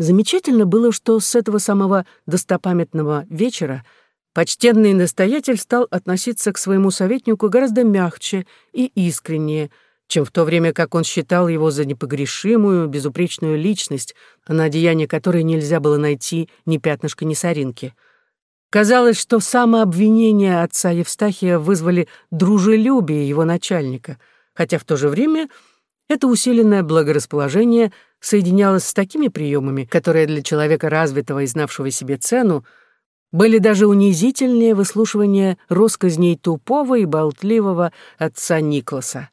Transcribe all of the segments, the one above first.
Замечательно было, что с этого самого достопамятного вечера почтенный настоятель стал относиться к своему советнику гораздо мягче и искреннее, чем в то время, как он считал его за непогрешимую, безупречную личность, на деяние которой нельзя было найти ни пятнышка, ни соринки. Казалось, что самообвинения отца Евстахия вызвали дружелюбие его начальника, хотя в то же время это усиленное благорасположение — соединялось с такими приемами, которые для человека развитого и знавшего себе цену были даже унизительнее выслушивания росказней тупого и болтливого отца Никласа.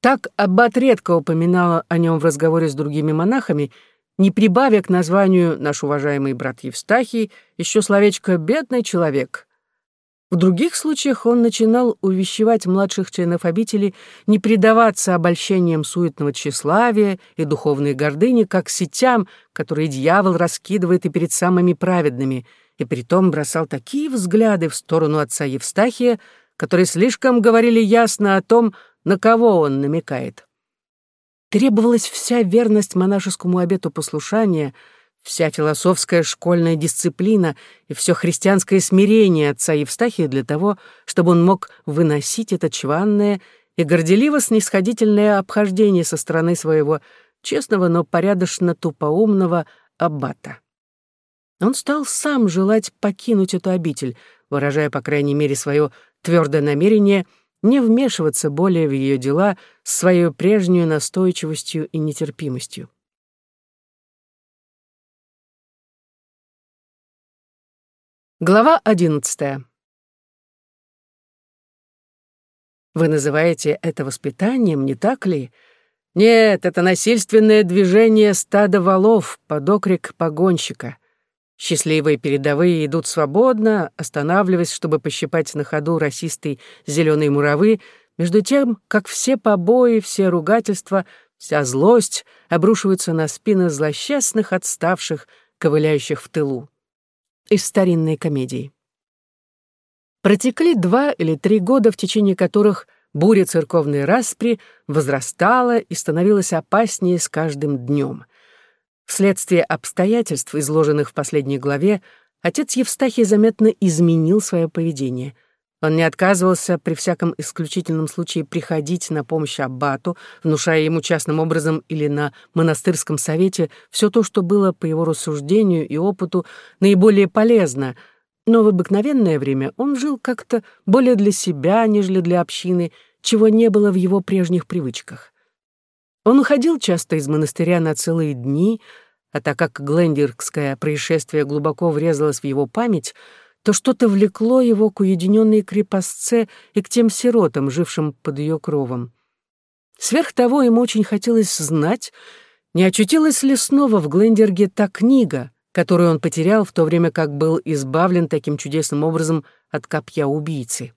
Так Аббат редко упоминала о нем в разговоре с другими монахами, не прибавя к названию «наш уважаемый брат Евстахий» еще словечко «бедный человек», в других случаях он начинал увещевать младших членов обители не предаваться обольщениям суетного тщеславия и духовной гордыни, как сетям, которые дьявол раскидывает и перед самыми праведными, и притом бросал такие взгляды в сторону отца Евстахия, которые слишком говорили ясно о том, на кого он намекает. Требовалась вся верность монашескому обету послушания — Вся философская школьная дисциплина и все христианское смирение отца Евстахия для того, чтобы он мог выносить это чванное и горделиво-снисходительное обхождение со стороны своего честного, но порядочно тупоумного аббата. Он стал сам желать покинуть эту обитель, выражая, по крайней мере, свое твердое намерение не вмешиваться более в ее дела с своей прежней настойчивостью и нетерпимостью. Глава одиннадцатая. Вы называете это воспитанием, не так ли? Нет, это насильственное движение стада валов под окрик погонщика. Счастливые передовые идут свободно, останавливаясь, чтобы пощипать на ходу расистые зеленые муравы, между тем, как все побои, все ругательства, вся злость обрушиваются на спины злосчастных отставших, ковыляющих в тылу из старинной комедии. Протекли два или три года, в течение которых буря церковной распри возрастала и становилась опаснее с каждым днем. Вследствие обстоятельств, изложенных в последней главе, отец Евстахий заметно изменил свое поведение. Он не отказывался при всяком исключительном случае приходить на помощь аббату, внушая ему частным образом или на монастырском совете все то, что было, по его рассуждению и опыту, наиболее полезно, но в обыкновенное время он жил как-то более для себя, нежели для общины, чего не было в его прежних привычках. Он уходил часто из монастыря на целые дни, а так как Глендеркское происшествие глубоко врезалось в его память — то что-то влекло его к уединенной крепостце и к тем сиротам, жившим под ее кровом. Сверх того, ему очень хотелось знать, не очутилась ли снова в Глендерге та книга, которую он потерял в то время как был избавлен таким чудесным образом от копья убийцы.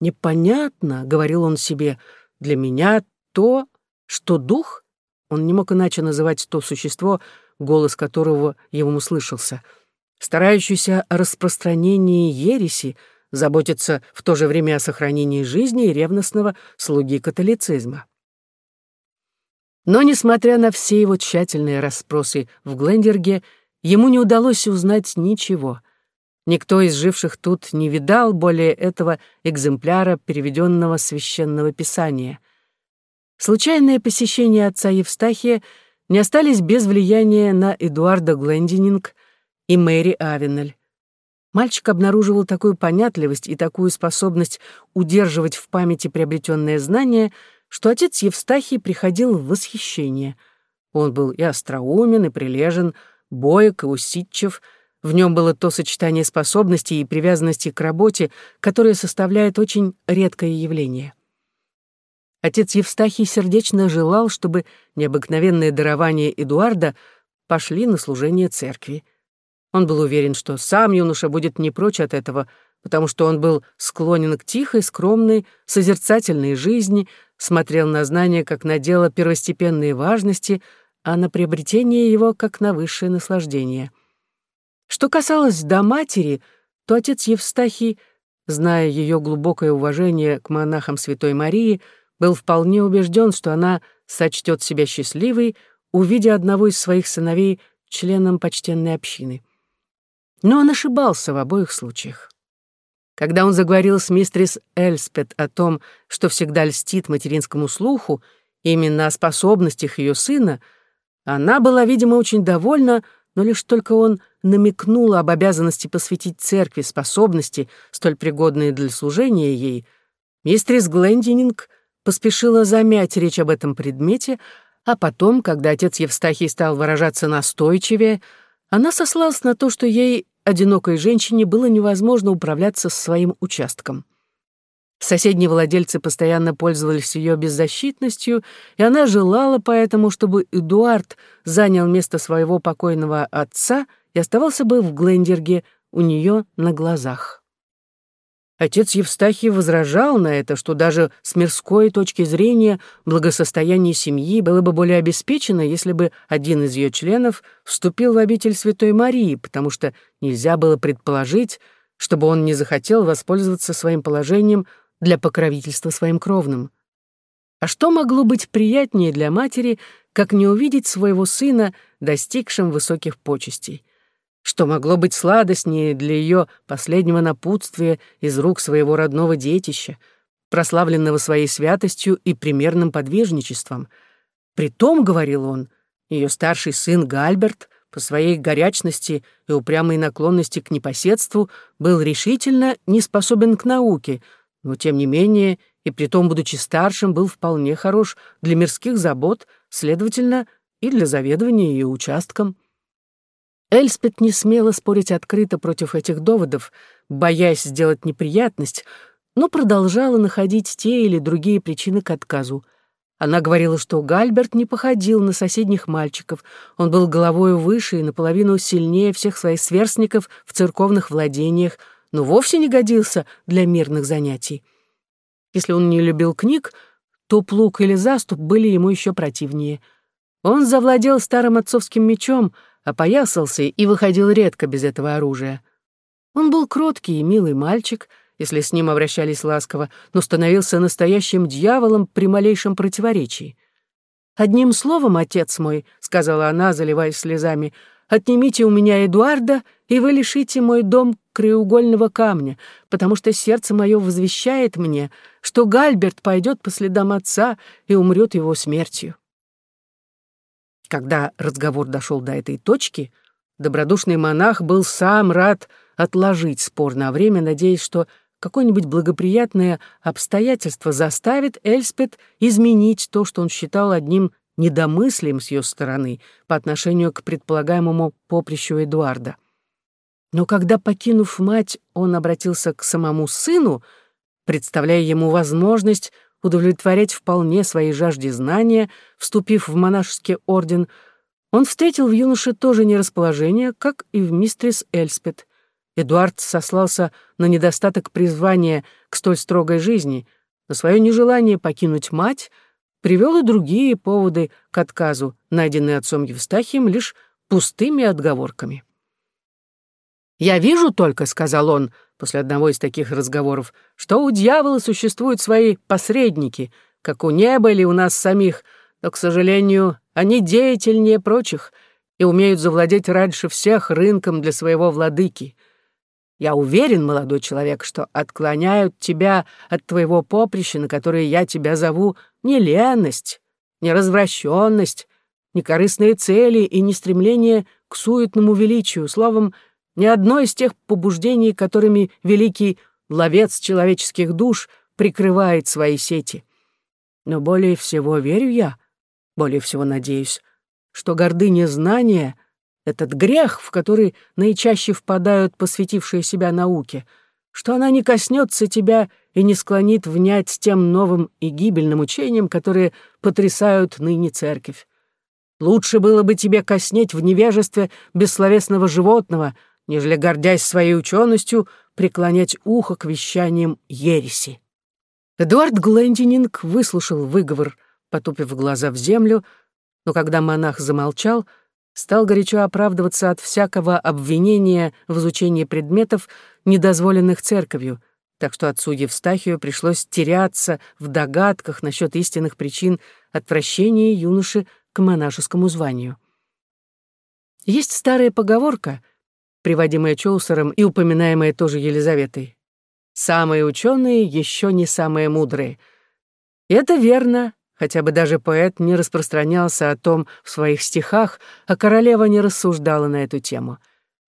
«Непонятно», — говорил он себе, — «для меня то, что дух...» Он не мог иначе называть то существо, голос которого ему услышался — старающийся о распространении ереси, заботится в то же время о сохранении жизни и ревностного слуги католицизма. Но, несмотря на все его тщательные расспросы в Глендерге, ему не удалось узнать ничего. Никто из живших тут не видал более этого экземпляра переведенного священного писания. Случайное посещение отца Евстахия не остались без влияния на Эдуарда Глендининг, и Мэри Авенель. Мальчик обнаруживал такую понятливость и такую способность удерживать в памяти приобретенные знания, что отец Евстахий приходил в восхищение. Он был и остроумен, и прилежен, боек и усидчив. В нем было то сочетание способностей и привязанности к работе, которое составляет очень редкое явление. Отец Евстахий сердечно желал, чтобы необыкновенные дарования Эдуарда пошли на служение церкви. Он был уверен, что сам юноша будет не прочь от этого, потому что он был склонен к тихой, скромной, созерцательной жизни, смотрел на знания как на дело первостепенной важности, а на приобретение его как на высшее наслаждение. Что касалось до матери, то отец Евстахий, зная ее глубокое уважение к монахам Святой Марии, был вполне убежден, что она сочтет себя счастливой, увидя одного из своих сыновей членом почтенной общины. Но он ошибался в обоих случаях. Когда он заговорил с мистерис Эльспет о том, что всегда льстит материнскому слуху, именно о способностях ее сына, она была, видимо, очень довольна, но лишь только он намекнул об обязанности посвятить церкви способности, столь пригодные для служения ей, мистерис Глендининг поспешила замять речь об этом предмете, а потом, когда отец Евстахий стал выражаться настойчивее, она сослалась на то, что ей, одинокой женщине, было невозможно управляться со своим участком. Соседние владельцы постоянно пользовались ее беззащитностью, и она желала поэтому, чтобы Эдуард занял место своего покойного отца и оставался бы в Глендерге у нее на глазах. Отец Евстахий возражал на это, что даже с мирской точки зрения благосостояние семьи было бы более обеспечено, если бы один из ее членов вступил в обитель Святой Марии, потому что нельзя было предположить, чтобы он не захотел воспользоваться своим положением для покровительства своим кровным. А что могло быть приятнее для матери, как не увидеть своего сына, достигшим высоких почестей? Что могло быть сладостнее для ее последнего напутствия из рук своего родного детища, прославленного своей святостью и примерным подвижничеством? Притом, — говорил он, — ее старший сын Гальберт по своей горячности и упрямой наклонности к непоседству был решительно не способен к науке, но, тем не менее, и притом, будучи старшим, был вполне хорош для мирских забот, следовательно, и для заведования ее участком. Эльспет не смела спорить открыто против этих доводов, боясь сделать неприятность, но продолжала находить те или другие причины к отказу. Она говорила, что Гальберт не походил на соседних мальчиков, он был головою выше и наполовину сильнее всех своих сверстников в церковных владениях, но вовсе не годился для мирных занятий. Если он не любил книг, то плуг или заступ были ему еще противнее. Он завладел старым отцовским мечом — опоясался и выходил редко без этого оружия. Он был кроткий и милый мальчик, если с ним обращались ласково, но становился настоящим дьяволом при малейшем противоречии. «Одним словом, отец мой», — сказала она, заливаясь слезами, «отнимите у меня Эдуарда, и вы лишите мой дом краеугольного камня, потому что сердце мое возвещает мне, что Гальберт пойдет по следам отца и умрет его смертью». Когда разговор дошел до этой точки, добродушный монах был сам рад отложить спор на время, надеясь, что какое-нибудь благоприятное обстоятельство заставит Эльспет изменить то, что он считал одним недомыслием с ее стороны по отношению к предполагаемому поприщу Эдуарда. Но когда, покинув мать, он обратился к самому сыну, представляя ему возможность удовлетворять вполне своей жажде знания, вступив в монашеский орден, он встретил в юноше тоже нерасположение, как и в мистрис Эльспет. Эдуард сослался на недостаток призвания к столь строгой жизни, на свое нежелание покинуть мать, привел и другие поводы к отказу, найденные отцом Евстахием лишь пустыми отговорками. «Я вижу только», — сказал он, — после одного из таких разговоров, что у дьявола существуют свои посредники, как у неба или у нас самих, но, к сожалению, они деятельнее прочих и умеют завладеть раньше всех рынком для своего владыки. Я уверен, молодой человек, что отклоняют тебя от твоего поприща, на которое я тебя зову, не леность, не развращенность, не корыстные цели и не стремление к суетному величию, словом, ни одно из тех побуждений, которыми великий ловец человеческих душ прикрывает свои сети. Но более всего верю я, более всего надеюсь, что гордыня знания — этот грех, в который наичаще впадают посвятившие себя науке, что она не коснется тебя и не склонит внять тем новым и гибельным учениям, которые потрясают ныне церковь. Лучше было бы тебе коснеть в невежестве бессловесного животного, нежели, гордясь своей ученостью, преклонять ухо к вещаниям ереси. Эдуард Глендининг выслушал выговор, потупив глаза в землю, но когда монах замолчал, стал горячо оправдываться от всякого обвинения в изучении предметов, недозволенных церковью, так что отцу Евстахию пришлось теряться в догадках насчет истинных причин отвращения юноши к монашескому званию. Есть старая поговорка, приводимая Чоусером и упоминаемая тоже Елизаветой. «Самые ученые еще не самые мудрые». И это верно, хотя бы даже поэт не распространялся о том в своих стихах, а королева не рассуждала на эту тему.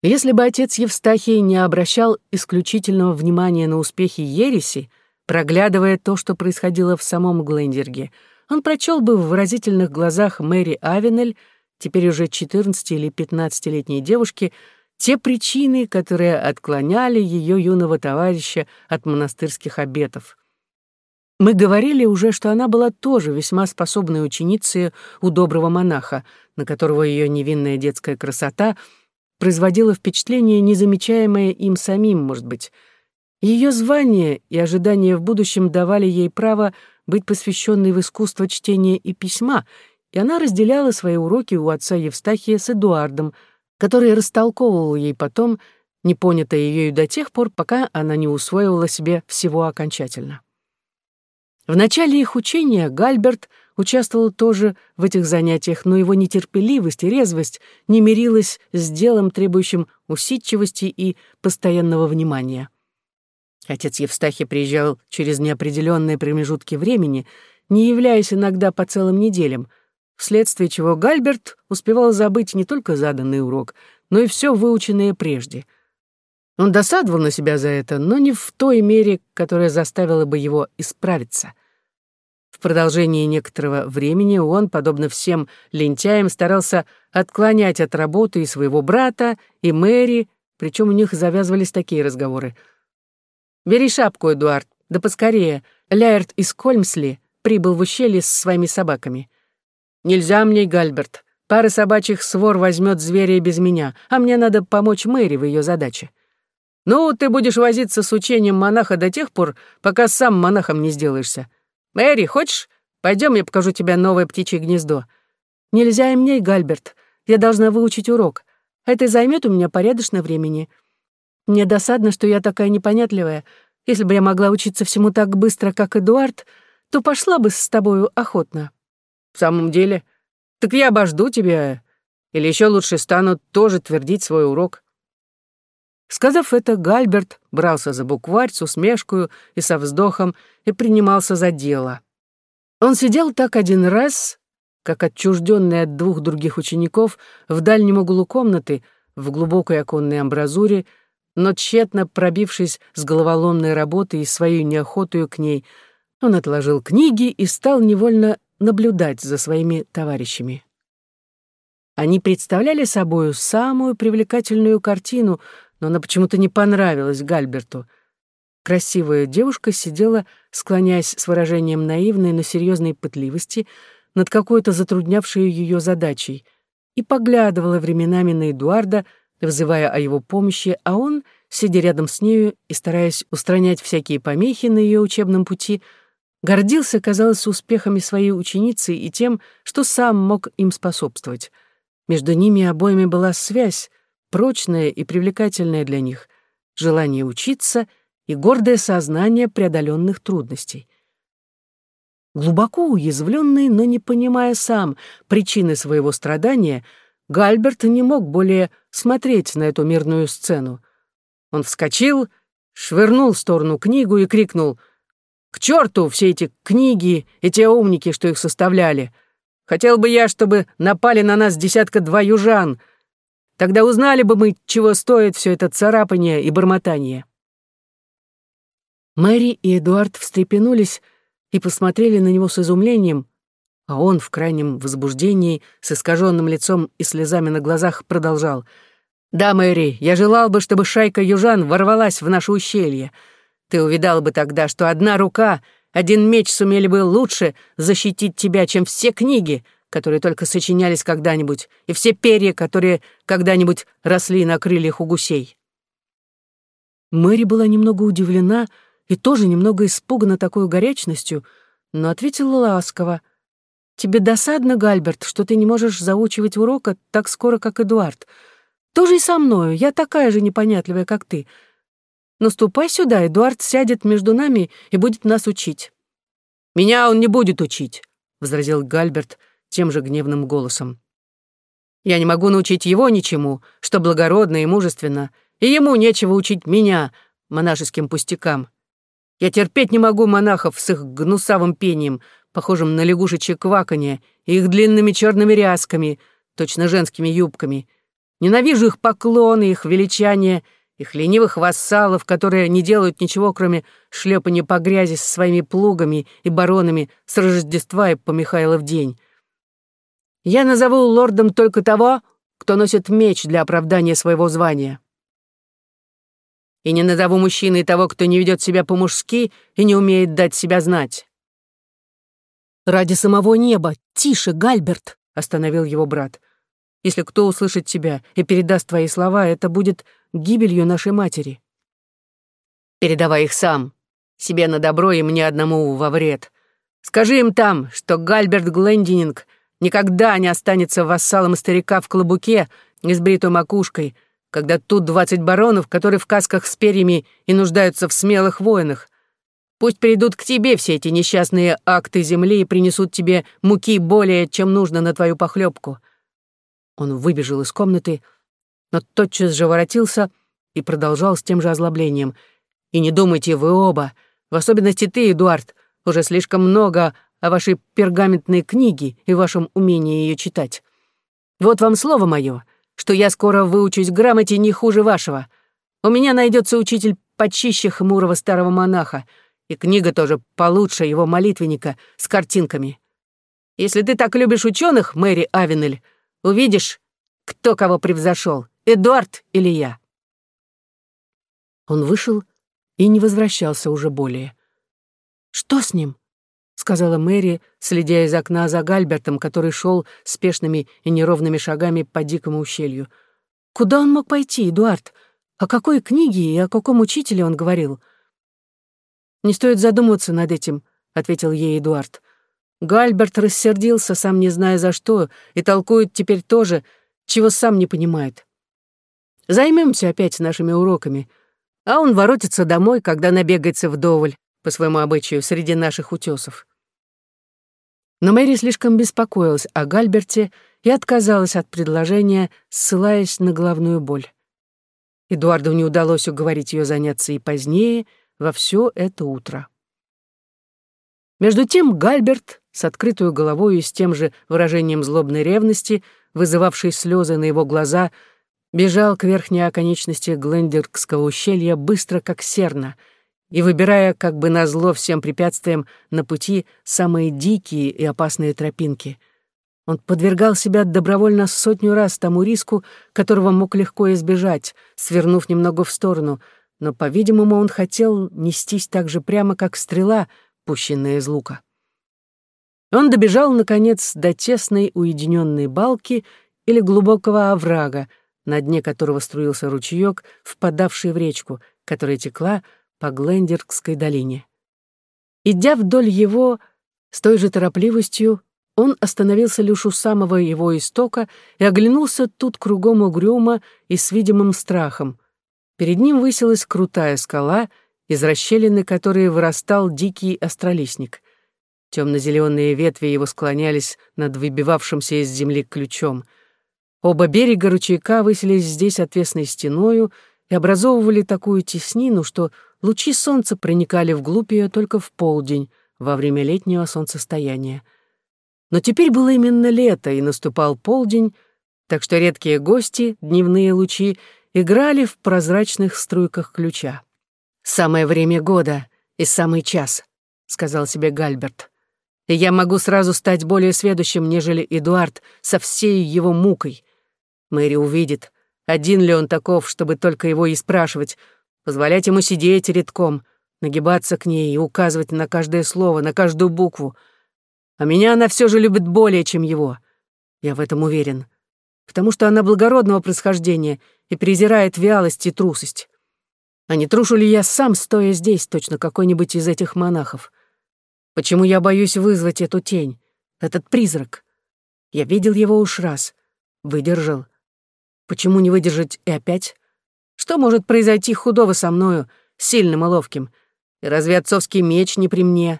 Если бы отец Евстахий не обращал исключительного внимания на успехи ереси, проглядывая то, что происходило в самом Глендерге, он прочел бы в выразительных глазах Мэри Авенель, теперь уже 14 или 15-летней девушки, те причины, которые отклоняли ее юного товарища от монастырских обетов. Мы говорили уже, что она была тоже весьма способной ученицей у доброго монаха, на которого ее невинная детская красота производила впечатление, незамечаемое им самим, может быть. Ее звание и ожидания в будущем давали ей право быть посвященной в искусство чтения и письма, и она разделяла свои уроки у отца Евстахия с Эдуардом, который растолковывал ей потом, не понятое ею до тех пор, пока она не усвоила себе всего окончательно. В начале их учения Гальберт участвовал тоже в этих занятиях, но его нетерпеливость и резвость не мирилась с делом, требующим усидчивости и постоянного внимания. Отец Евстахий приезжал через неопределенные промежутки времени, не являясь иногда по целым неделям, вследствие чего Гальберт успевал забыть не только заданный урок, но и все выученное прежде — он досадовал на себя за это, но не в той мере, которая заставила бы его исправиться. В продолжении некоторого времени он, подобно всем лентяям, старался отклонять от работы и своего брата, и Мэри, причем у них завязывались такие разговоры. «Бери шапку, Эдуард, да поскорее. Ляерт из Кольмсли прибыл в ущелье с своими собаками. Нельзя мне, Гальберт. Пара собачьих свор возьмет зверя без меня, а мне надо помочь Мэри в ее задаче. Ну, ты будешь возиться с учением монаха до тех пор, пока сам монахом не сделаешься. Мэри, хочешь? Пойдем, я покажу тебе новое птичье гнездо. Нельзя и мне, Гальберт. Я должна выучить урок. Это займет у меня порядочно времени. Мне досадно, что я такая непонятливая. Если бы я могла учиться всему так быстро, как Эдуард, то пошла бы с тобою охотно. В самом деле? Так я обожду тебя. Или еще лучше стану тоже твердить свой урок. Сказав это, Гальберт брался за букварь с усмешкою и со вздохом и принимался за дело. Он сидел так один раз, как отчужденный от двух других учеников, в дальнем углу комнаты, в глубокой оконной амбразуре, но тщетно пробившись с головоломной работы и своей неохотою к ней, он отложил книги и стал невольно наблюдать за своими товарищами. Они представляли собою самую привлекательную картину — но она почему-то не понравилась Гальберту. Красивая девушка сидела, склоняясь с выражением наивной, но серьезной пытливости над какой-то затруднявшей ее задачей, и поглядывала временами на Эдуарда, взывая о его помощи, а он, сидя рядом с нею и стараясь устранять всякие помехи на ее учебном пути, гордился, казалось, успехами своей ученицы и тем, что сам мог им способствовать. Между ними обоими была связь, прочное и привлекательное для них, желание учиться и гордое сознание преодоленных трудностей. Глубоко уязвленный, но не понимая сам причины своего страдания, Гальберт не мог более смотреть на эту мирную сцену. Он вскочил, швырнул в сторону книгу и крикнул «К черту все эти книги и те умники, что их составляли! Хотел бы я, чтобы напали на нас десятка-два южан, Тогда узнали бы мы, чего стоит все это царапание и бормотание. Мэри и Эдуард встрепенулись и посмотрели на него с изумлением, а он в крайнем возбуждении, с искаженным лицом и слезами на глазах, продолжал. «Да, Мэри, я желал бы, чтобы шайка южан ворвалась в наше ущелье. Ты увидал бы тогда, что одна рука, один меч сумели бы лучше защитить тебя, чем все книги, которые только сочинялись когда-нибудь, и все перья, которые когда-нибудь росли на крыльях у гусей. Мэри была немного удивлена и тоже немного испугана такой горячностью, но ответила ласково. «Тебе досадно, Гальберт, что ты не можешь заучивать урока так скоро, как Эдуард. Тоже и со мною, я такая же непонятливая, как ты. Но ступай сюда, Эдуард сядет между нами и будет нас учить». «Меня он не будет учить», — возразил Гальберт, тем же гневным голосом. Я не могу научить его ничему, что благородно и мужественно, и ему нечего учить меня монашеским пустякам. Я терпеть не могу монахов с их гнусавым пением, похожим на лягушечье кваканье, и их длинными черными рясками, точно женскими юбками. Ненавижу их поклоны, их величание, их ленивых вассалов, которые не делают ничего, кроме шлепания по грязи со своими плугами и баронами с Рождества и по Михайлов день. Я назову лордом только того, кто носит меч для оправдания своего звания. И не назову мужчиной того, кто не ведет себя по-мужски и не умеет дать себя знать. «Ради самого неба! Тише, Гальберт!» — остановил его брат. «Если кто услышит тебя и передаст твои слова, это будет гибелью нашей матери». «Передавай их сам. Себе на добро и мне одному во вред. Скажи им там, что Гальберт Глендининг никогда не останется вассалом старика в клобуке и с бритой макушкой, когда тут двадцать баронов, которые в касках с перьями и нуждаются в смелых воинах. Пусть придут к тебе все эти несчастные акты земли и принесут тебе муки более, чем нужно на твою похлебку. Он выбежал из комнаты, но тотчас же воротился и продолжал с тем же озлоблением. И не думайте вы оба, в особенности ты, Эдуард, уже слишком много о вашей пергаментной книге и вашем умении ее читать. Вот вам слово мое, что я скоро выучусь грамоте не хуже вашего. У меня найдется учитель почище хмурого старого монаха, и книга тоже получше его молитвенника с картинками. Если ты так любишь ученых, Мэри Авенель, увидишь, кто кого превзошел, Эдуард или я. Он вышел и не возвращался уже более. «Что с ним?» сказала Мэри, следя из окна за Гальбертом, который шел спешными и неровными шагами по дикому ущелью. «Куда он мог пойти, Эдуард? О какой книге и о каком учителе он говорил?» «Не стоит задумываться над этим», — ответил ей Эдуард. Гальберт рассердился, сам не зная за что, и толкует теперь тоже, чего сам не понимает. Займемся опять нашими уроками, а он воротится домой, когда набегается вдоволь, по своему обычаю, среди наших утесов. Но Мэри слишком беспокоилась о Гальберте и отказалась от предложения, ссылаясь на головную боль. Эдуарду не удалось уговорить ее заняться и позднее, во все это утро. Между тем Гальберт, с открытой головой и с тем же выражением злобной ревности, вызывавшей слезы на его глаза, бежал к верхней оконечности Глендеркского ущелья быстро, как серна — и выбирая как бы назло всем препятствиям на пути самые дикие и опасные тропинки. Он подвергал себя добровольно сотню раз тому риску, которого мог легко избежать, свернув немного в сторону, но, по-видимому, он хотел нестись так же прямо, как стрела, пущенная из лука. Он добежал, наконец, до тесной уединенной балки или глубокого оврага, на дне которого струился ручеек, впадавший в речку, которая текла, по Глендеркской долине. Идя вдоль его с той же торопливостью, он остановился лишь у самого его истока и оглянулся тут кругом угрюмо и с видимым страхом. Перед ним высилась крутая скала, из расщелины которой вырастал дикий остролистник. Темно-зеленые ветви его склонялись над выбивавшимся из земли ключом. Оба берега ручейка высились здесь отвесной стеною и образовывали такую теснину, что Лучи солнца проникали вглубь ее только в полдень, во время летнего солнцестояния. Но теперь было именно лето, и наступал полдень, так что редкие гости, дневные лучи, играли в прозрачных струйках ключа. «Самое время года и самый час», — сказал себе Гальберт. «И я могу сразу стать более сведущим, нежели Эдуард со всей его мукой. Мэри увидит, один ли он таков, чтобы только его и спрашивать, позволять ему сидеть редком, нагибаться к ней и указывать на каждое слово, на каждую букву. А меня она все же любит более, чем его. Я в этом уверен. Потому что она благородного происхождения и презирает вялость и трусость. А не трушу ли я сам, стоя здесь, точно какой-нибудь из этих монахов? Почему я боюсь вызвать эту тень, этот призрак? Я видел его уж раз, выдержал. Почему не выдержать и опять? Что может произойти худого со мною, сильным и ловким? И разве отцовский меч не при мне?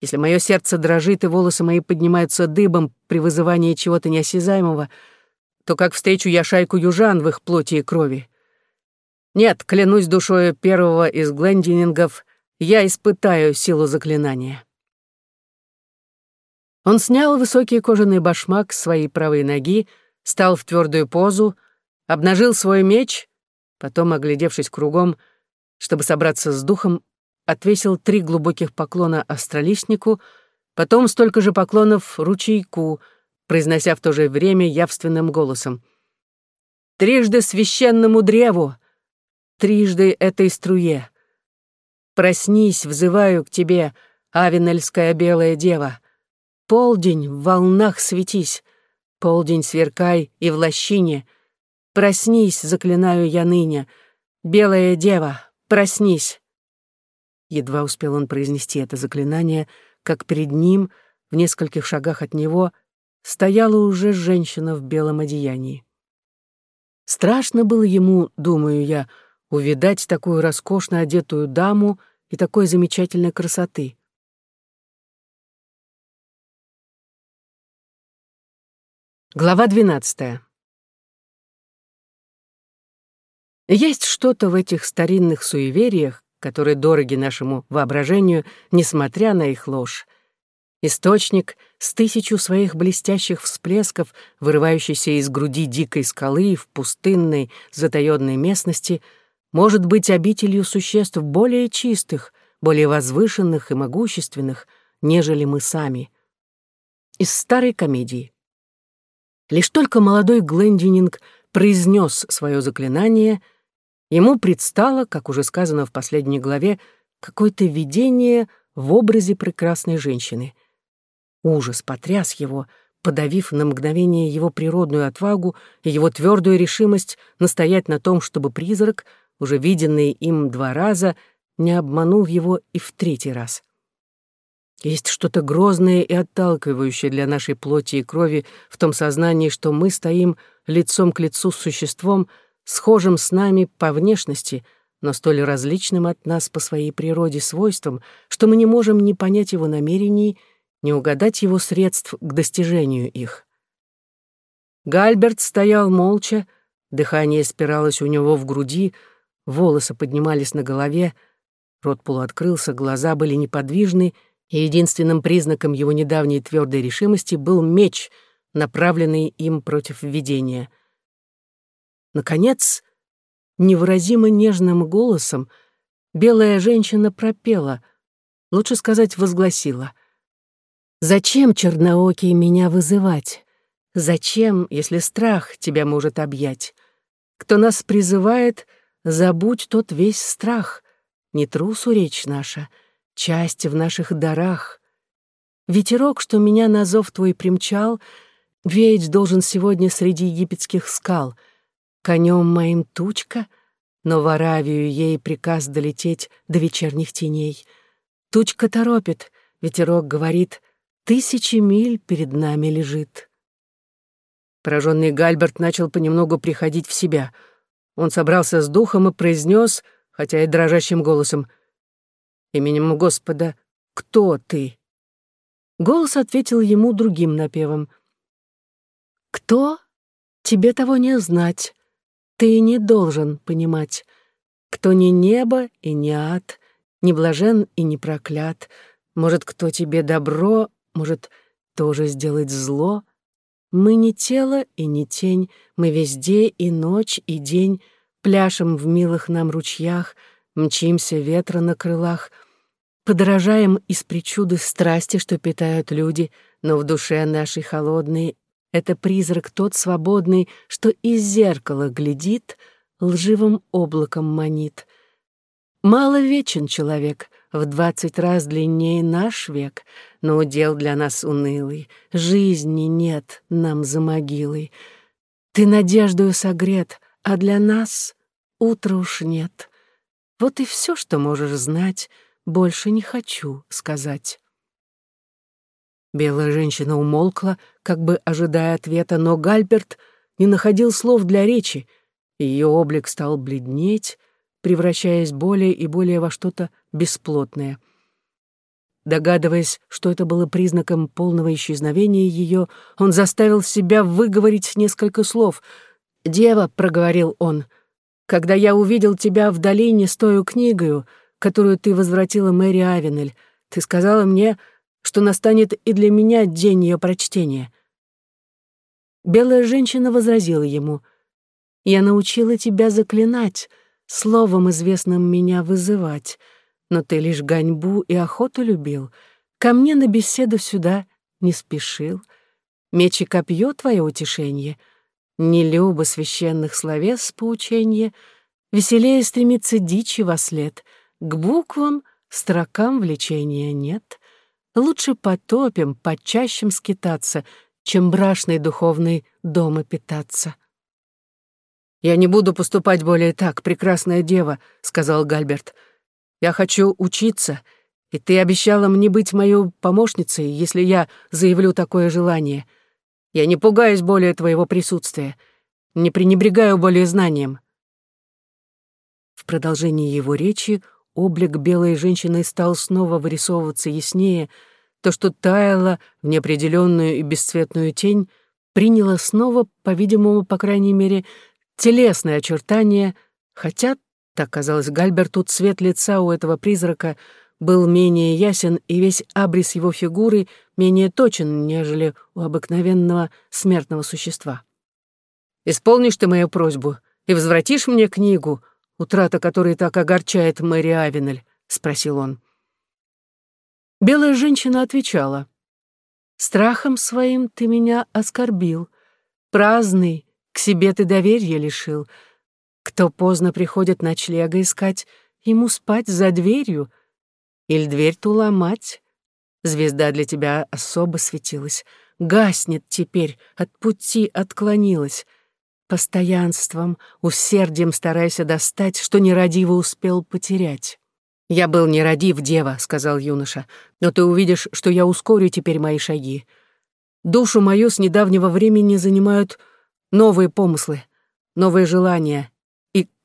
Если мое сердце дрожит и волосы мои поднимаются дыбом при вызывании чего-то неосязаемого, то как встречу я шайку южан в их плоти и крови. Нет, клянусь душою первого из глендинингов, я испытаю силу заклинания. Он снял высокий кожаный башмак с своей правой ноги, стал в твердую позу, обнажил свой меч, потом, оглядевшись кругом, чтобы собраться с духом, отвесил три глубоких поклона астролистнику, потом столько же поклонов ручейку, произнося в то же время явственным голосом. «Трижды священному древу! Трижды этой струе! Проснись, взываю к тебе, Авенельская белая дева! Полдень в волнах светись, полдень сверкай и в лощине! Проснись, заклинаю я ныне, белая дева, проснись!» Едва успел он произнести это заклинание, как перед ним, в нескольких шагах от него, стояла уже женщина в белом одеянии. Страшно было ему, думаю я, увидать такую роскошно одетую даму и такой замечательной красоты. Глава двенадцатая. Есть что-то в этих старинных суевериях, которые дороги нашему воображению, несмотря на их ложь. Источник с тысячу своих блестящих всплесков, вырывающийся из груди дикой скалы в пустынной, затаённой местности, может быть обителью существ более чистых, более возвышенных и могущественных, нежели мы сами. Из старой комедии. Лишь только молодой Глендининг произнес свое заклинание — Ему предстало, как уже сказано в последней главе, какое-то видение в образе прекрасной женщины. Ужас потряс его, подавив на мгновение его природную отвагу и его твердую решимость настоять на том, чтобы призрак, уже виденный им два раза, не обманул его и в третий раз. Есть что-то грозное и отталкивающее для нашей плоти и крови в том сознании, что мы стоим лицом к лицу с существом, схожим с нами по внешности, но столь различным от нас по своей природе свойствам, что мы не можем ни понять его намерений, ни угадать его средств к достижению их. Гальберт стоял молча, дыхание спиралось у него в груди, волосы поднимались на голове, рот полуоткрылся, глаза были неподвижны, и единственным признаком его недавней твердой решимости был меч, направленный им против видения — Наконец, невыразимо нежным голосом белая женщина пропела, лучше сказать, возгласила. «Зачем, черноокий, меня вызывать? Зачем, если страх тебя может объять? Кто нас призывает, забудь тот весь страх. Не трусу речь наша, часть в наших дарах. Ветерок, что меня на зов твой примчал, веять должен сегодня среди египетских скал — Конем моим тучка, но в Аравию ей приказ долететь до вечерних теней. Тучка торопит, ветерок говорит, тысячи миль перед нами лежит. Пораженный Гальберт начал понемногу приходить в себя. Он собрался с духом и произнес, хотя и дрожащим голосом, «Именем Господа, кто ты?» Голос ответил ему другим напевом. «Кто? Тебе того не знать. Ты не должен понимать, кто не небо и не ад, не блажен и не проклят, может, кто тебе добро, может, тоже сделать зло. Мы не тело и не тень, мы везде и ночь, и день, пляшем в милых нам ручьях, мчимся ветра на крылах, подражаем из причуды страсти, что питают люди, но в душе нашей холодной это призрак тот свободный, что из зеркала глядит, лживым облаком манит. Мало вечен человек, в двадцать раз длиннее наш век, но удел для нас унылый, жизни нет нам за могилой. Ты надеждою согрет, а для нас утра уж нет. Вот и все, что можешь знать, больше не хочу сказать. Белая женщина умолкла, как бы ожидая ответа, но Гальберт не находил слов для речи, ее облик стал бледнеть, превращаясь более и более во что-то бесплотное. Догадываясь, что это было признаком полного исчезновения ее, он заставил себя выговорить несколько слов. «Дева», — проговорил он, — «когда я увидел тебя в долине с той книгою, которую ты возвратила Мэри Авенель, ты сказала мне, что настанет и для меня день ее прочтения». Белая женщина возразила ему, «Я научила тебя заклинать, словом известным меня вызывать» но ты лишь гоньбу и охоту любил. Ко мне на беседу сюда не спешил. Меч и копье твое утешение, не любо священных словес поученье, веселее стремится дичи во след, к буквам, строкам влечения нет. Лучше потопим, почащем скитаться, чем брашной духовной дома питаться. «Я не буду поступать более так, прекрасная дева», — сказал Гальберт, — я хочу учиться, и ты обещала мне быть моей помощницей, если я заявлю такое желание. Я не пугаюсь более твоего присутствия, не пренебрегаю более знанием». В продолжении его речи облик белой женщины стал снова вырисовываться яснее, то, что таяло в неопределенную и бесцветную тень, приняло снова, по-видимому, по крайней мере, телесное очертание, хотя так казалось Гальберту, цвет лица у этого призрака был менее ясен, и весь абрис его фигуры менее точен, нежели у обыкновенного смертного существа. «Исполнишь ты мою просьбу и возвратишь мне книгу, утрата которой так огорчает Мэри Авенель?» — спросил он. Белая женщина отвечала. «Страхом своим ты меня оскорбил, праздный, к себе ты доверия лишил, кто поздно приходит ночлега искать, ему спать за дверью или дверь ту ломать. Звезда для тебя особо светилась, гаснет теперь, от пути отклонилась. Постоянством, усердием старайся достать, что нерадиво успел потерять. «Я был нерадив, дева», — сказал юноша, «но ты увидишь, что я ускорю теперь мои шаги. Душу мою с недавнего времени занимают новые помыслы, новые желания,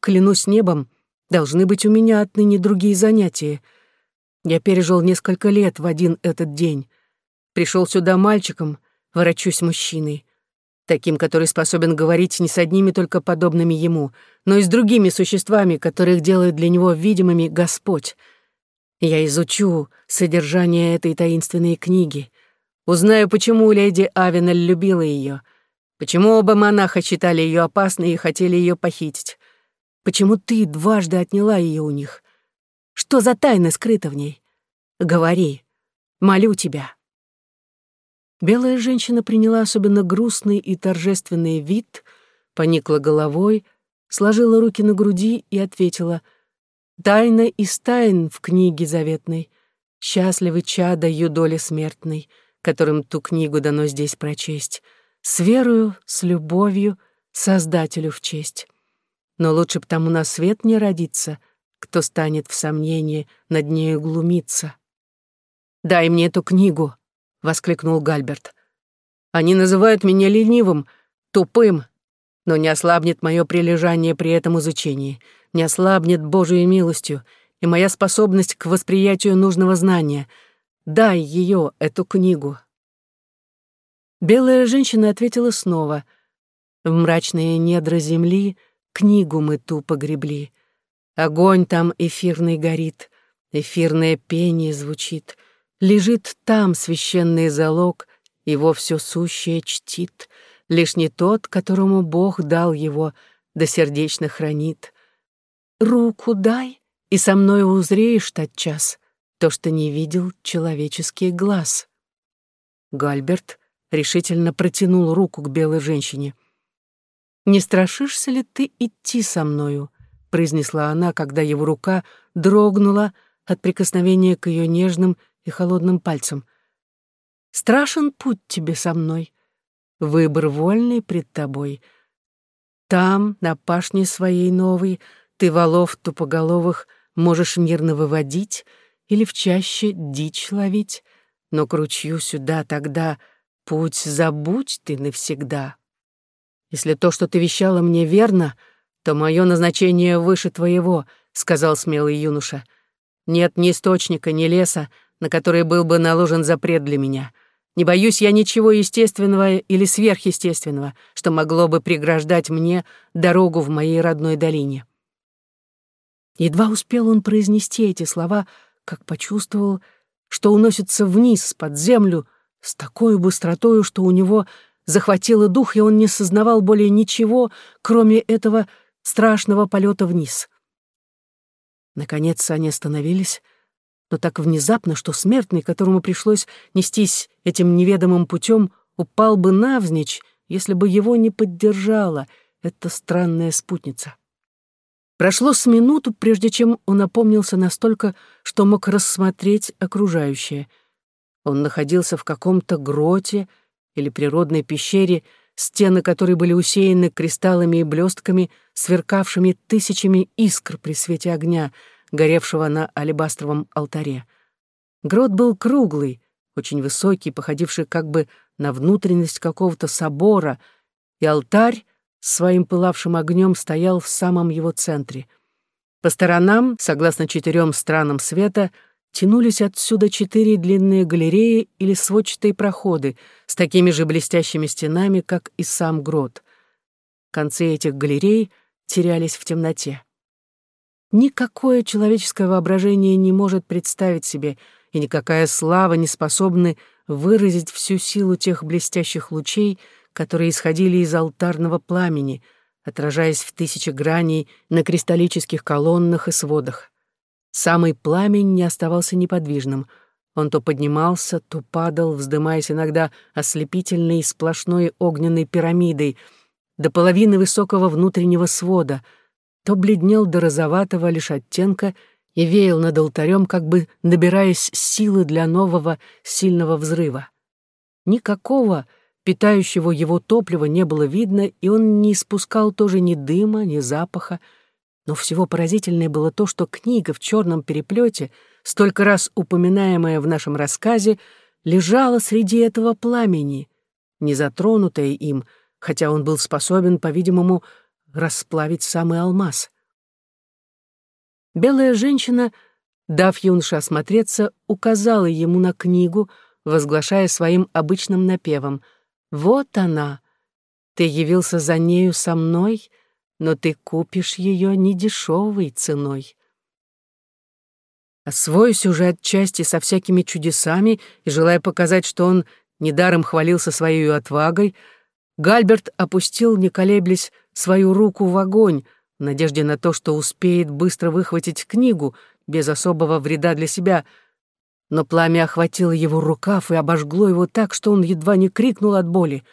Клянусь небом, должны быть у меня отныне другие занятия. Я пережил несколько лет в один этот день. Пришел сюда мальчиком, ворочусь мужчиной. Таким, который способен говорить не с одними только подобными ему, но и с другими существами, которых делает для него видимыми Господь. Я изучу содержание этой таинственной книги. Узнаю, почему леди Авенель любила ее, почему оба монаха считали ее опасной и хотели ее похитить. Почему ты дважды отняла ее у них? Что за тайна скрыта в ней? Говори. Молю тебя». Белая женщина приняла особенно грустный и торжественный вид, поникла головой, сложила руки на груди и ответила «Тайна из тайн в книге заветной, счастливы чада ее доли смертной, которым ту книгу дано здесь прочесть, с верою, с любовью, Создателю в честь. Но лучше б тому на свет не родиться, кто станет в сомнении над нею глумиться. «Дай мне эту книгу!» — воскликнул Гальберт. «Они называют меня ленивым, тупым, но не ослабнет мое прилежание при этом изучении, не ослабнет Божией милостью и моя способность к восприятию нужного знания. Дай ее, эту книгу». Белая женщина ответила снова. В мрачные недра земли — книгу мы ту погребли. Огонь там эфирный горит, эфирное пение звучит. Лежит там священный залог, его все сущее чтит. Лишь не тот, которому Бог дал его, да сердечно хранит. Руку дай, и со мной узреешь тотчас то, что не видел человеческий глаз. Гальберт решительно протянул руку к белой женщине — «Не страшишься ли ты идти со мною?» — произнесла она, когда его рука дрогнула от прикосновения к ее нежным и холодным пальцам. «Страшен путь тебе со мной. Выбор вольный пред тобой. Там, на пашне своей новой, ты валов тупоголовых можешь мирно выводить или в чаще дичь ловить, но к ручью сюда тогда путь забудь ты навсегда». «Если то, что ты вещала мне, верно, то мое назначение выше твоего», — сказал смелый юноша. «Нет ни источника, ни леса, на который был бы наложен запрет для меня. Не боюсь я ничего естественного или сверхъестественного, что могло бы преграждать мне дорогу в моей родной долине. Едва успел он произнести эти слова, как почувствовал, что уносится вниз, под землю, с такой быстротою, что у него захватило дух, и он не сознавал более ничего, кроме этого страшного полета вниз. Наконец они остановились, но так внезапно, что смертный, которому пришлось нестись этим неведомым путем, упал бы навзничь, если бы его не поддержала эта странная спутница. Прошло с минуту, прежде чем он опомнился настолько, что мог рассмотреть окружающее. Он находился в каком-то гроте или природной пещере, стены которой были усеяны кристаллами и блестками, сверкавшими тысячами искр при свете огня, горевшего на алебастровом алтаре. Грот был круглый, очень высокий, походивший как бы на внутренность какого-то собора, и алтарь своим пылавшим огнем стоял в самом его центре. По сторонам, согласно четырем странам света, тянулись отсюда четыре длинные галереи или сводчатые проходы с такими же блестящими стенами, как и сам грот. Концы этих галерей терялись в темноте. Никакое человеческое воображение не может представить себе, и никакая слава не способны выразить всю силу тех блестящих лучей, которые исходили из алтарного пламени, отражаясь в тысячи граней на кристаллических колоннах и сводах. Самый пламень не оставался неподвижным. Он то поднимался, то падал, вздымаясь иногда ослепительной сплошной огненной пирамидой до половины высокого внутреннего свода, то бледнел до розоватого лишь оттенка и веял над алтарем, как бы набираясь силы для нового сильного взрыва. Никакого питающего его топлива не было видно, и он не испускал тоже ни дыма, ни запаха, но всего поразительнее было то, что книга в черном переплете, столько раз упоминаемая в нашем рассказе, лежала среди этого пламени, не затронутая им, хотя он был способен, по-видимому, расплавить самый алмаз. Белая женщина, дав юноше осмотреться, указала ему на книгу, возглашая своим обычным напевом «Вот она! Ты явился за нею со мной», но ты купишь ее недешевой ценой. Освоюсь уже отчасти со всякими чудесами и желая показать, что он недаром хвалился своей отвагой, Гальберт опустил, не колеблясь, свою руку в огонь, в надежде на то, что успеет быстро выхватить книгу без особого вреда для себя, но пламя охватило его рукав и обожгло его так, что он едва не крикнул от боли.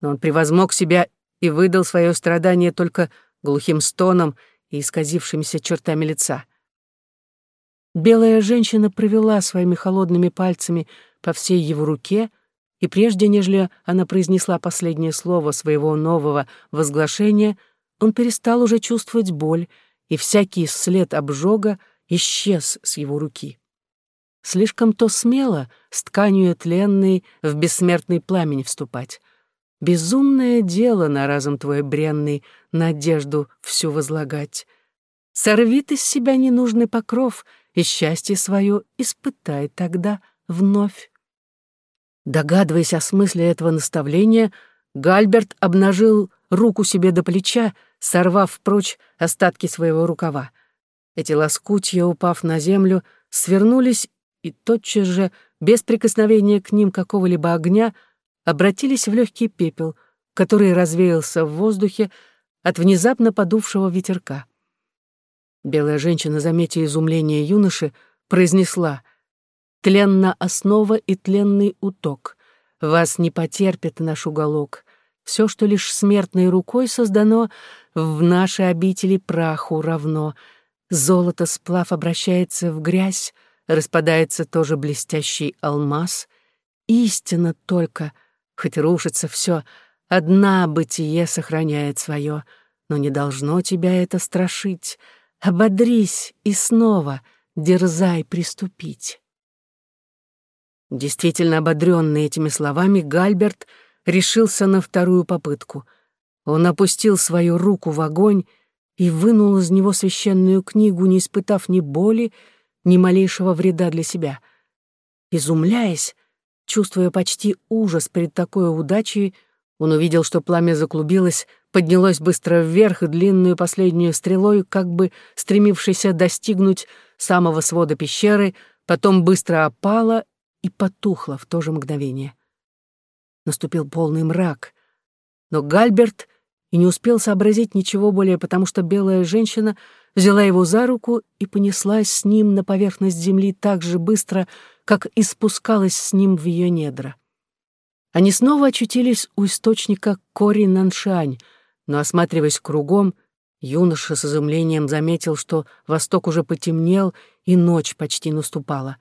Но он превозмог себя и выдал свое страдание только глухим стоном и исказившимися чертами лица. Белая женщина провела своими холодными пальцами по всей его руке, и прежде, нежели она произнесла последнее слово своего нового возглашения, он перестал уже чувствовать боль, и всякий след обжога исчез с его руки. Слишком то смело с тканью тленной в бессмертный пламень вступать. Безумное дело на разум твой бренный надежду всю возлагать. Сорви ты с себя ненужный покров, и счастье свое испытай тогда вновь. Догадываясь о смысле этого наставления, Гальберт обнажил руку себе до плеча, сорвав прочь остатки своего рукава. Эти лоскутья, упав на землю, свернулись и тотчас же, без прикосновения к ним какого-либо огня, обратились в легкий пепел, который развеялся в воздухе от внезапно подувшего ветерка. Белая женщина, заметив изумление юноши, произнесла «Тленна основа и тленный уток. Вас не потерпит наш уголок. Все, что лишь смертной рукой создано, в нашей обители праху равно. Золото сплав обращается в грязь, распадается тоже блестящий алмаз. Истина только — Хоть рушится все, одна бытие сохраняет свое, но не должно тебя это страшить. Ободрись и снова дерзай приступить. Действительно ободренный этими словами, Гальберт решился на вторую попытку. Он опустил свою руку в огонь и вынул из него священную книгу, не испытав ни боли, ни малейшего вреда для себя — Изумляясь, чувствуя почти ужас перед такой удачей, он увидел, что пламя заклубилось, поднялось быстро вверх и длинную последнюю стрелой, как бы стремившейся достигнуть самого свода пещеры, потом быстро опало и потухло в то же мгновение. Наступил полный мрак, но Гальберт и не успел сообразить ничего более, потому что белая женщина взяла его за руку и понеслась с ним на поверхность земли так же быстро, как и спускалась с ним в ее недра. Они снова очутились у источника Кори Наншань, но, осматриваясь кругом, юноша с изумлением заметил, что восток уже потемнел, и ночь почти наступала.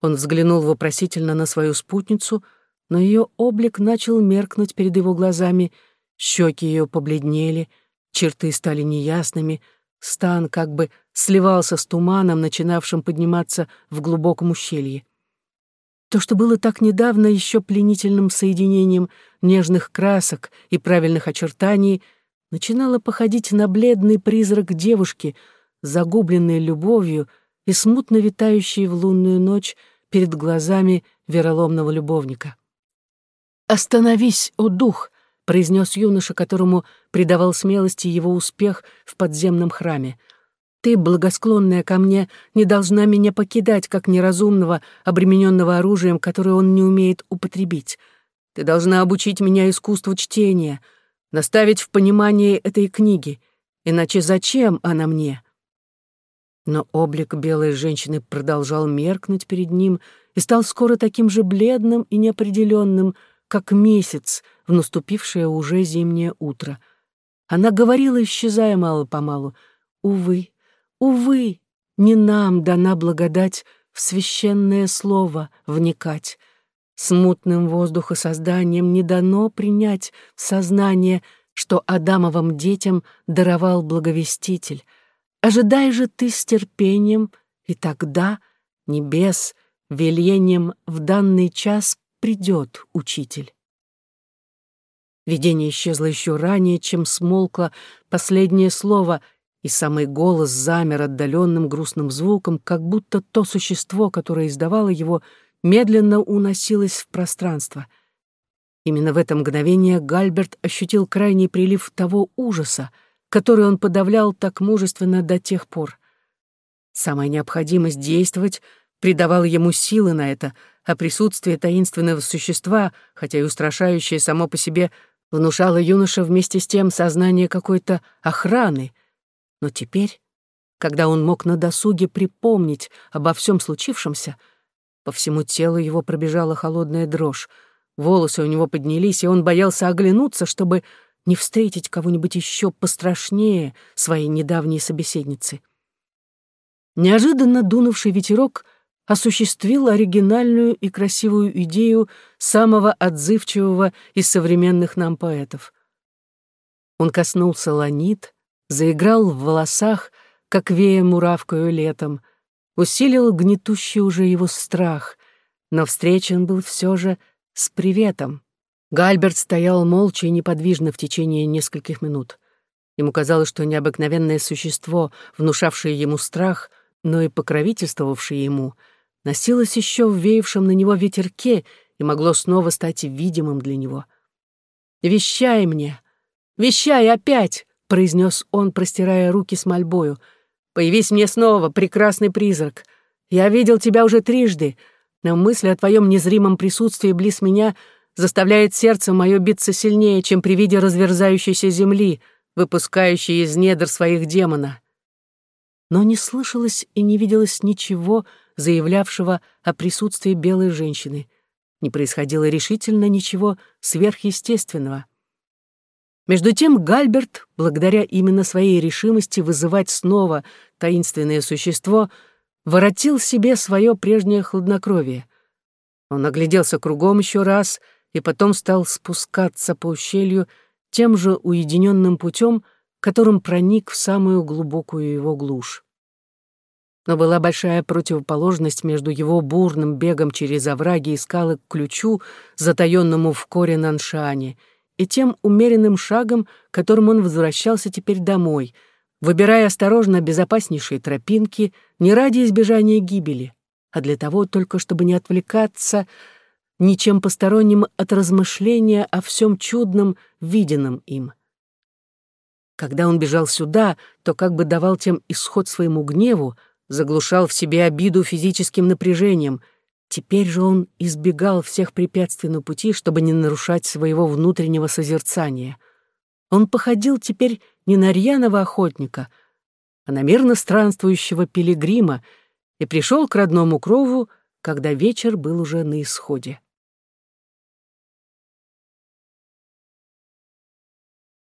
Он взглянул вопросительно на свою спутницу, но ее облик начал меркнуть перед его глазами, щеки ее побледнели, черты стали неясными, стан как бы сливался с туманом, начинавшим подниматься в глубоком ущелье. То, что было так недавно еще пленительным соединением нежных красок и правильных очертаний, начинало походить на бледный призрак девушки, загубленной любовью и смутно витающей в лунную ночь перед глазами вероломного любовника. «Остановись, о дух!» — произнес юноша, которому придавал смелости его успех в подземном храме — ты, благосклонная ко мне, не должна меня покидать, как неразумного, обремененного оружием, которое он не умеет употребить. Ты должна обучить меня искусству чтения, наставить в понимании этой книги. Иначе зачем она мне?» Но облик белой женщины продолжал меркнуть перед ним и стал скоро таким же бледным и неопределенным, как месяц в наступившее уже зимнее утро. Она говорила, исчезая мало-помалу, «Увы, Увы, не нам дана благодать в священное слово вникать. Смутным воздуха созданием не дано принять в сознание, что Адамовым детям даровал благовеститель. Ожидай же ты с терпением, и тогда небес велением в данный час придет учитель. Видение исчезло еще ранее, чем смолкло последнее слово — и самый голос замер отдаленным грустным звуком, как будто то существо, которое издавало его, медленно уносилось в пространство. Именно в это мгновение Гальберт ощутил крайний прилив того ужаса, который он подавлял так мужественно до тех пор. Самая необходимость действовать придавала ему силы на это, а присутствие таинственного существа, хотя и устрашающее само по себе, внушало юноше вместе с тем сознание какой-то охраны — но теперь, когда он мог на досуге припомнить обо всем случившемся, по всему телу его пробежала холодная дрожь, волосы у него поднялись, и он боялся оглянуться, чтобы не встретить кого-нибудь еще пострашнее своей недавней собеседницы. Неожиданно дунувший ветерок осуществил оригинальную и красивую идею самого отзывчивого из современных нам поэтов. Он коснулся ланит, заиграл в волосах, как вея муравкою летом, усилил гнетущий уже его страх, но встречен был все же с приветом. Гальберт стоял молча и неподвижно в течение нескольких минут. Ему казалось, что необыкновенное существо, внушавшее ему страх, но и покровительствовавшее ему, носилось еще в веявшем на него ветерке и могло снова стать видимым для него. «Вещай мне! Вещай опять!» — произнес он, простирая руки с мольбою. «Появись мне снова, прекрасный призрак. Я видел тебя уже трижды, но мысль о твоем незримом присутствии близ меня заставляет сердце мое биться сильнее, чем при виде разверзающейся земли, выпускающей из недр своих демона». Но не слышалось и не виделось ничего, заявлявшего о присутствии белой женщины. Не происходило решительно ничего сверхъестественного. Между тем Гальберт, благодаря именно своей решимости вызывать снова таинственное существо, воротил себе свое прежнее хладнокровие. Он огляделся кругом еще раз и потом стал спускаться по ущелью тем же уединенным путем, которым проник в самую глубокую его глушь. Но была большая противоположность между его бурным бегом через овраги и скалы к ключу, затаённому в коре Наншане — и тем умеренным шагом, которым он возвращался теперь домой, выбирая осторожно безопаснейшие тропинки не ради избежания гибели, а для того только, чтобы не отвлекаться ничем посторонним от размышления о всем чудном, виденном им. Когда он бежал сюда, то как бы давал тем исход своему гневу, заглушал в себе обиду физическим напряжением. Теперь же он избегал всех препятствий на пути, чтобы не нарушать своего внутреннего созерцания. Он походил теперь не на рьяного охотника, а на мирно странствующего пилигрима и пришел к родному крову, когда вечер был уже на исходе.